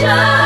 just